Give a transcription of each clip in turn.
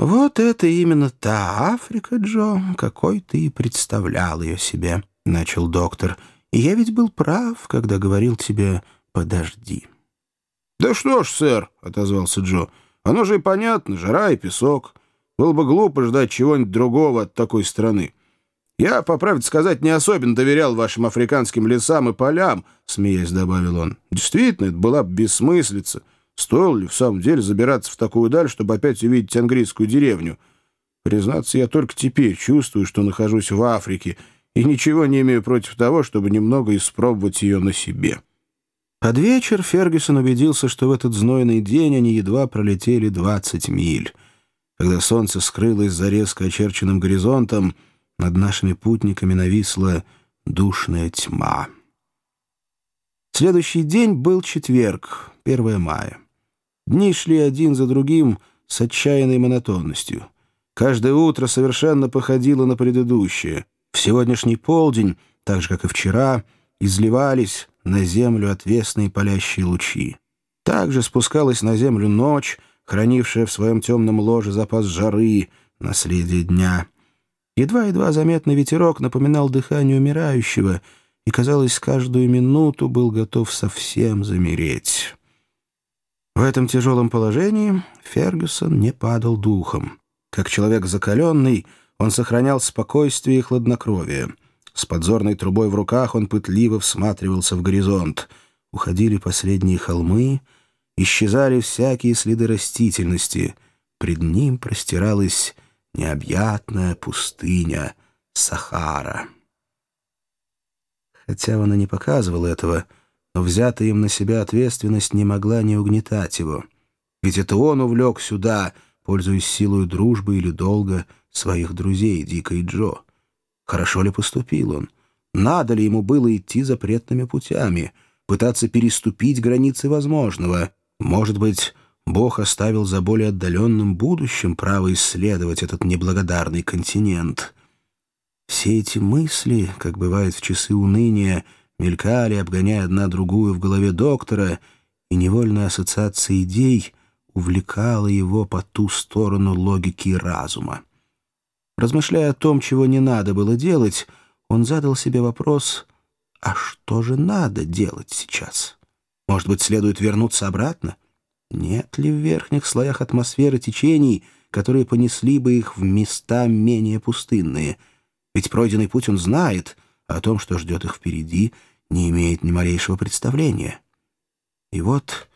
«Вот это именно та Африка, Джо, какой ты и представлял ее себе», — начал доктор. «И я ведь был прав, когда говорил тебе «подожди». «Да что ж, сэр», — отозвался Джо, — «оно же и понятно, жара и песок. Было бы глупо ждать чего-нибудь другого от такой страны. Я, по правде сказать, не особенно доверял вашим африканским лесам и полям», — смеясь добавил он. «Действительно, это была бессмыслица». Стоило ли в самом деле забираться в такую даль, чтобы опять увидеть английскую деревню? Признаться, я только теперь чувствую, что нахожусь в Африке, и ничего не имею против того, чтобы немного испробовать ее на себе. Под вечер Фергюсон убедился, что в этот знойный день они едва пролетели 20 миль. Когда солнце скрылось за резко очерченным горизонтом, над нашими путниками нависла душная тьма. Следующий день был четверг, 1 мая. Дни шли один за другим с отчаянной монотонностью. Каждое утро совершенно походило на предыдущее. В сегодняшний полдень, так же, как и вчера, изливались на землю отвесные палящие лучи. Также спускалась на землю ночь, хранившая в своем темном ложе запас жары, наследие дня. Едва-едва заметный ветерок напоминал дыхание умирающего и, казалось, каждую минуту был готов совсем замереть. В этом тяжелом положении Фергюсон не падал духом. Как человек закаленный, он сохранял спокойствие и хладнокровие. С подзорной трубой в руках он пытливо всматривался в горизонт. Уходили последние холмы, исчезали всякие следы растительности. Пред ним простиралась необъятная пустыня Сахара. Хотя он и не показывал этого, — но взятая им на себя ответственность не могла не угнетать его. Ведь это он увлек сюда, пользуясь силой дружбы или долга своих друзей Дика и Джо. Хорошо ли поступил он? Надо ли ему было идти запретными путями, пытаться переступить границы возможного? Может быть, Бог оставил за более отдаленным будущим право исследовать этот неблагодарный континент? Все эти мысли, как бывает в часы уныния, мелькали, обгоняя одна другую в голове доктора, и невольная ассоциация идей увлекала его по ту сторону логики разума. Размышляя о том, чего не надо было делать, он задал себе вопрос, а что же надо делать сейчас? Может быть, следует вернуться обратно? Нет ли в верхних слоях атмосферы течений, которые понесли бы их в места менее пустынные? Ведь пройденный путь он знает, о том, что ждет их впереди — не имеет ни малейшего представления. И вот,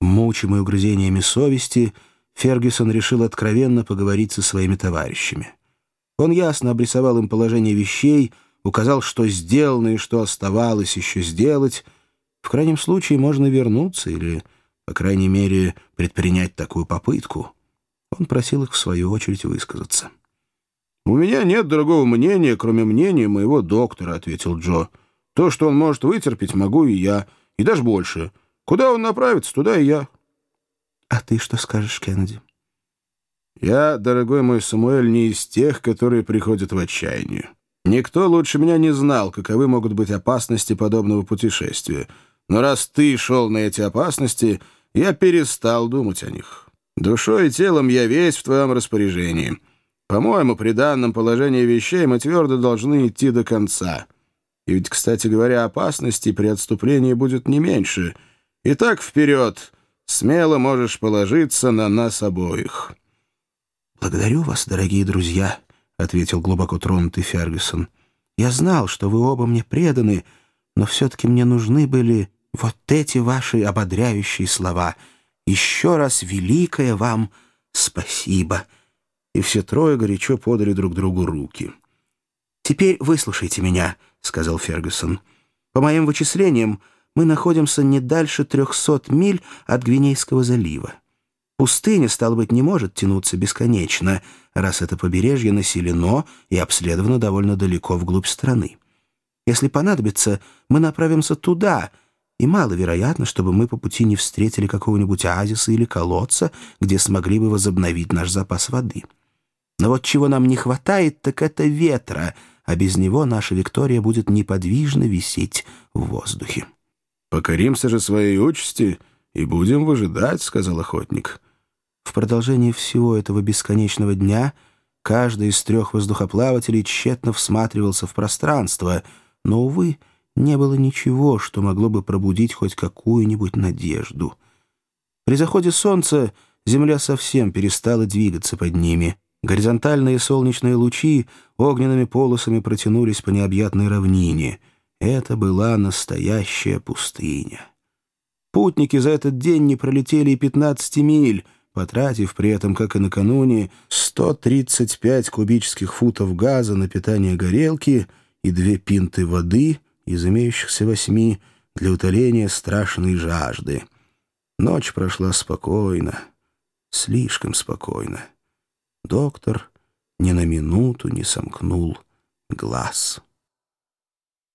мучимый угрызениями совести, Фергюсон решил откровенно поговорить со своими товарищами. Он ясно обрисовал им положение вещей, указал, что сделано и что оставалось еще сделать. В крайнем случае можно вернуться или, по крайней мере, предпринять такую попытку. Он просил их, в свою очередь, высказаться. «У меня нет другого мнения, кроме мнения моего доктора», — ответил Джо. То, что он может вытерпеть, могу и я. И даже больше. Куда он направится, туда и я. — А ты что скажешь, Кеннеди? — Я, дорогой мой Самуэль, не из тех, которые приходят в отчаяние. Никто лучше меня не знал, каковы могут быть опасности подобного путешествия. Но раз ты шел на эти опасности, я перестал думать о них. Душой и телом я весь в твоем распоряжении. По-моему, при данном положении вещей мы твердо должны идти до конца. И ведь, кстати говоря, опасности при отступлении будет не меньше. Итак, вперед! Смело можешь положиться на нас обоих». «Благодарю вас, дорогие друзья», — ответил глубоко тронутый Фергюсон. «Я знал, что вы оба мне преданы, но все-таки мне нужны были вот эти ваши ободряющие слова. Еще раз великое вам спасибо». И все трое горячо подали друг другу руки. «Теперь выслушайте меня», — сказал Фергюсон. «По моим вычислениям, мы находимся не дальше трехсот миль от Гвинейского залива. Пустыня, стало быть, не может тянуться бесконечно, раз это побережье населено и обследовано довольно далеко вглубь страны. Если понадобится, мы направимся туда, и маловероятно, чтобы мы по пути не встретили какого-нибудь оазиса или колодца, где смогли бы возобновить наш запас воды. Но вот чего нам не хватает, так это ветра — а без него наша Виктория будет неподвижно висеть в «Покоримся же своей участи и будем выжидать», — сказал охотник. В продолжении всего этого бесконечного дня каждый из трех воздухоплавателей тщетно всматривался в пространство, но, увы, не было ничего, что могло бы пробудить хоть какую-нибудь надежду. При заходе солнца земля совсем перестала двигаться под ними. Горизонтальные солнечные лучи огненными полосами протянулись по необъятной равнине. Это была настоящая пустыня. Путники за этот день не пролетели и 15 миль, потратив при этом, как и накануне, 135 кубических футов газа на питание горелки и две пинты воды из имеющихся восьми для утоления страшной жажды. Ночь прошла спокойно, слишком спокойно. Доктор ни на минуту не сомкнул глаз.